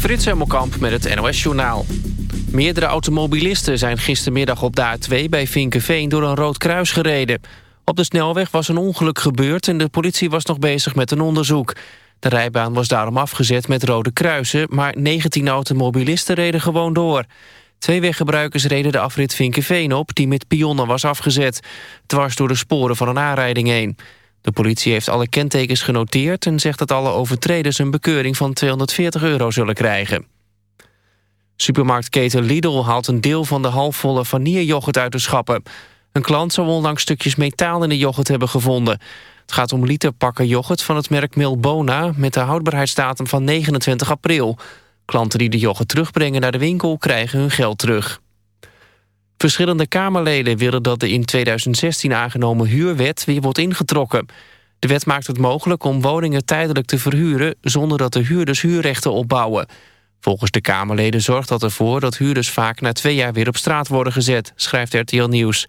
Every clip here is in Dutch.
Frits Hemelkamp met het NOS-journaal. Meerdere automobilisten zijn gistermiddag op de A2 bij Vinkenveen door een rood kruis gereden. Op de snelweg was een ongeluk gebeurd en de politie was nog bezig met een onderzoek. De rijbaan was daarom afgezet met rode kruisen, maar 19 automobilisten reden gewoon door. Twee weggebruikers reden de afrit Vinkenveen op, die met pionnen was afgezet. Dwars door de sporen van een aanrijding heen. De politie heeft alle kentekens genoteerd... en zegt dat alle overtreders een bekeuring van 240 euro zullen krijgen. Supermarktketen Lidl haalt een deel van de halfvolle vanillejoghurt uit de schappen. Een klant zou onlangs stukjes metaal in de yoghurt hebben gevonden. Het gaat om literpakken yoghurt van het merk Milbona... met de houdbaarheidsdatum van 29 april. Klanten die de yoghurt terugbrengen naar de winkel krijgen hun geld terug. Verschillende Kamerleden willen dat de in 2016 aangenomen huurwet weer wordt ingetrokken. De wet maakt het mogelijk om woningen tijdelijk te verhuren... zonder dat de huurders huurrechten opbouwen. Volgens de Kamerleden zorgt dat ervoor dat huurders vaak na twee jaar weer op straat worden gezet, schrijft RTL Nieuws.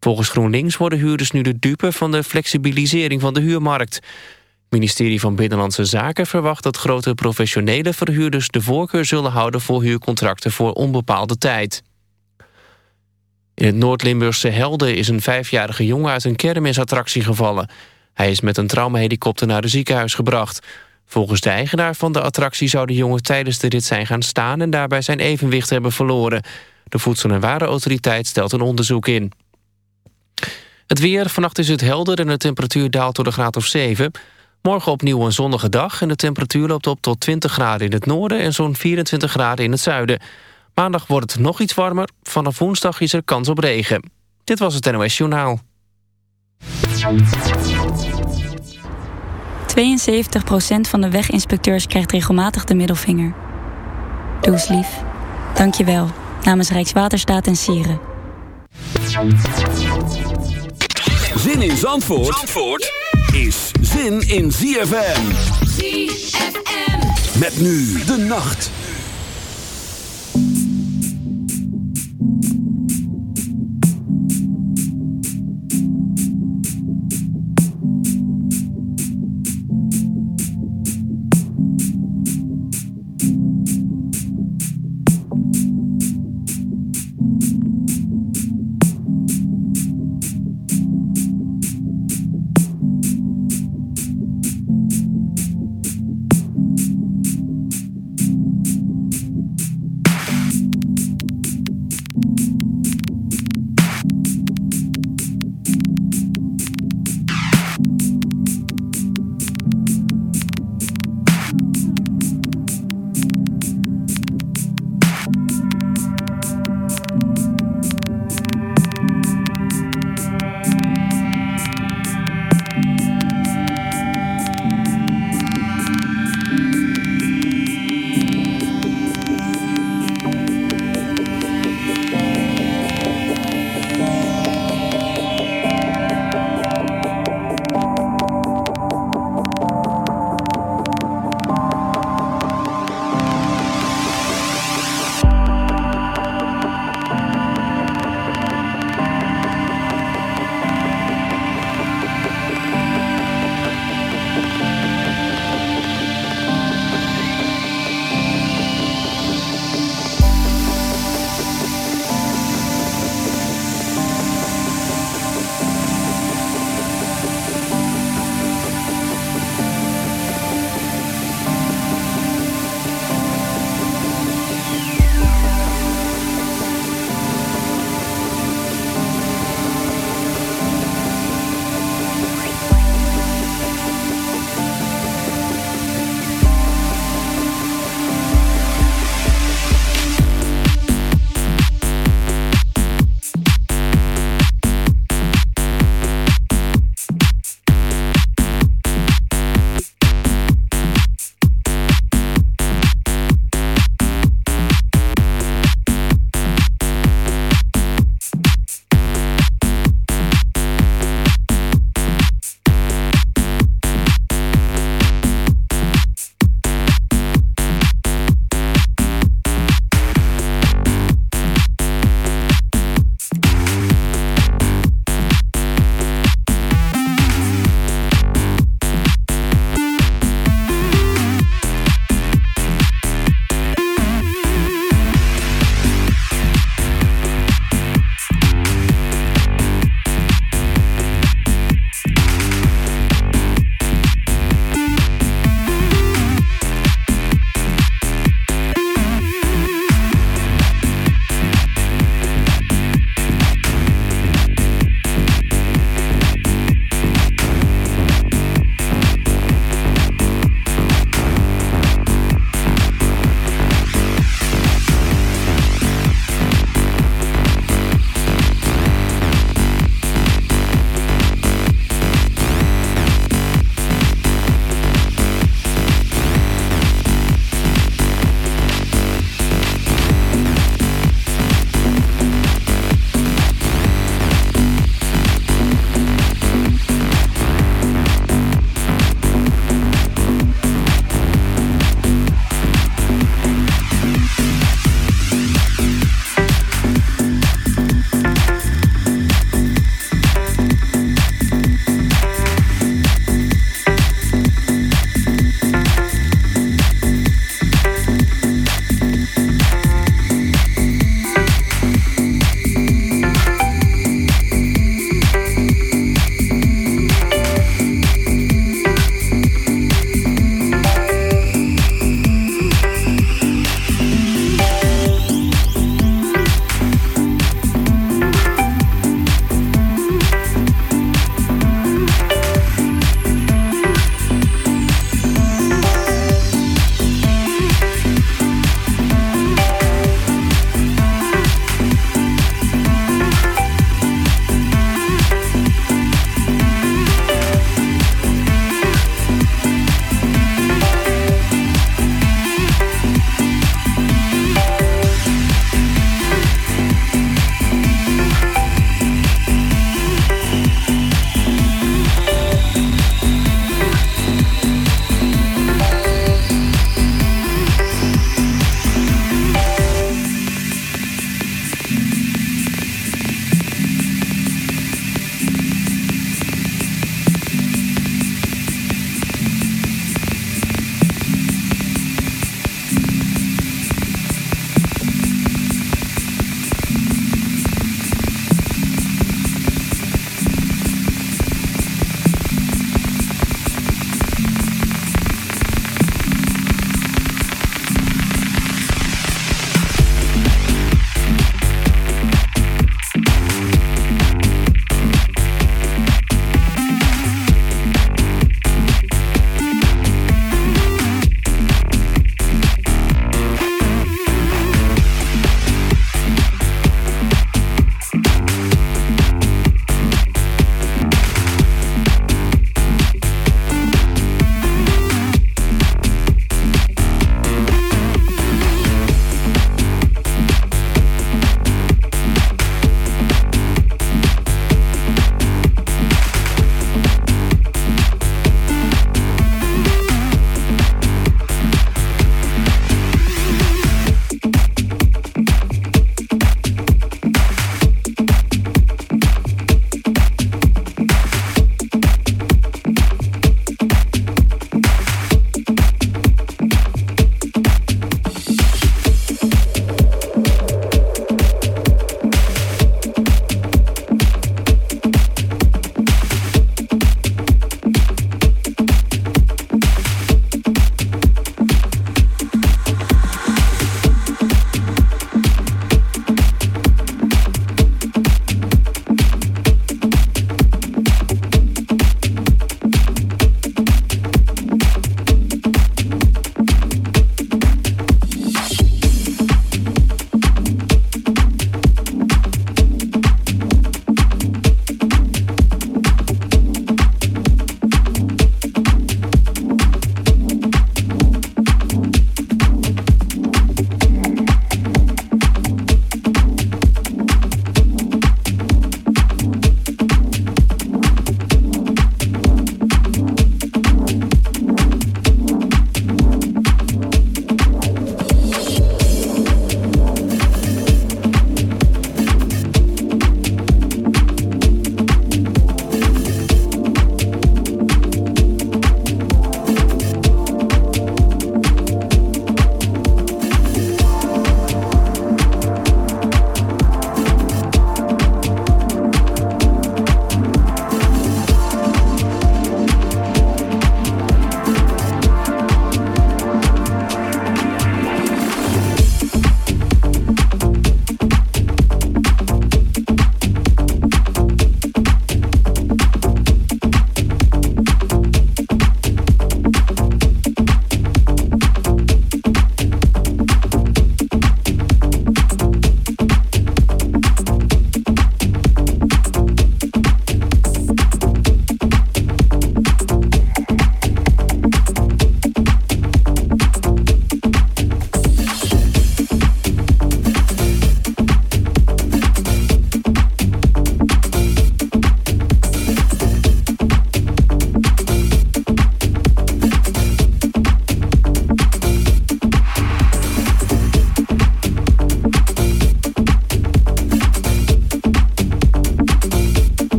Volgens GroenLinks worden huurders nu de dupe van de flexibilisering van de huurmarkt. Het ministerie van Binnenlandse Zaken verwacht dat grote professionele verhuurders de voorkeur zullen houden voor huurcontracten voor onbepaalde tijd. In het Noord-Limburgse Helden is een vijfjarige jongen uit een kermisattractie gevallen. Hij is met een traumahelikopter naar het ziekenhuis gebracht. Volgens de eigenaar van de attractie zou de jongen tijdens de rit zijn gaan staan... en daarbij zijn evenwicht hebben verloren. De Voedsel- en Warenautoriteit stelt een onderzoek in. Het weer, vannacht is het helder en de temperatuur daalt tot een graad of 7. Morgen opnieuw een zonnige dag en de temperatuur loopt op tot 20 graden in het noorden... en zo'n 24 graden in het zuiden. Maandag wordt het nog iets warmer. Vanaf woensdag is er kans op regen. Dit was het NOS Journaal. 72% van de weginspecteurs krijgt regelmatig de middelvinger. Doe eens lief. Dank je wel. Namens Rijkswaterstaat en Sieren. Zin in Zandvoort, Zandvoort is zin in ZFM. ZFM. Met nu de nacht.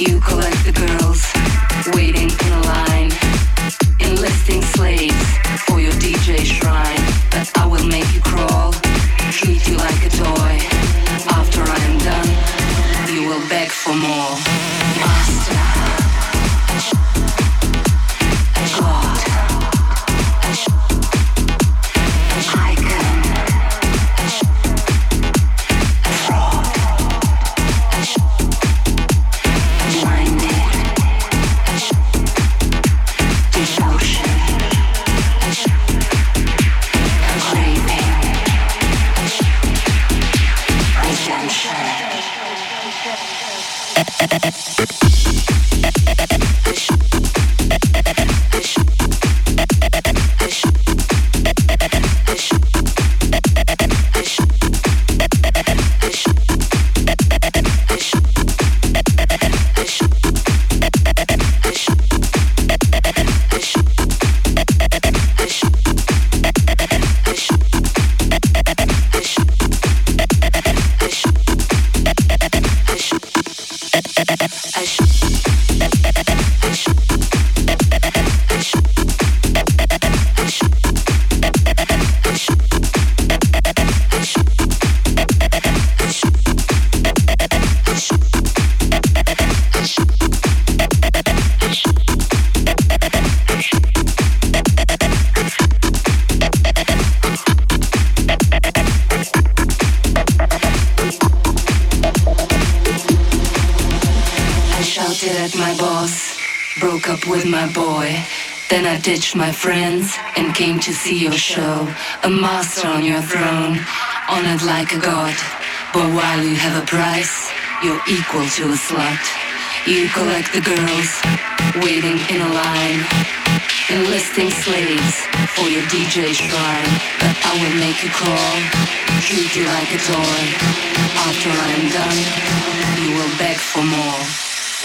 You collect the girls, Then I ditched my friends and came to see your show. A master on your throne, honored like a god. But while you have a price, you're equal to a slut. You collect the girls, waiting in a line, enlisting slaves for your DJ shrine. But I will make you crawl, treat you like a toy. After I'm done, you will beg for more.